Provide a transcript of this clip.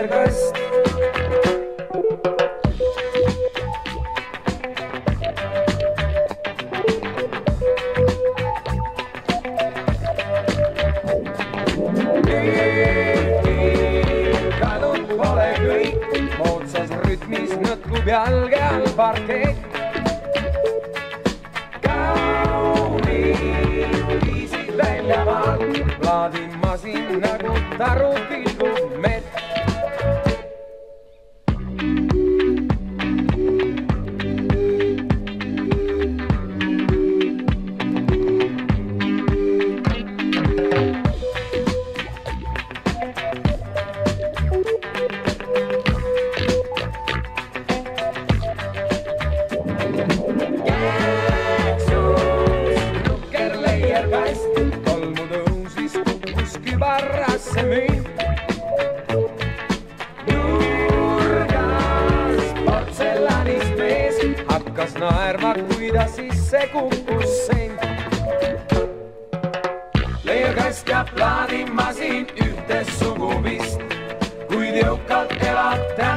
vergast. kadunud pole kõik, moodsas rütmis nõtkub jalge all parkett. välja vaat, plaadimasin nagu taru tilgub meil. ärma kuida, siis see kukkus sind. leiukast ja plaanimasin ühte suguvist, kuid jõukalt elad täis.